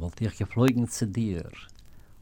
Wollt ihr geflogen zu dir,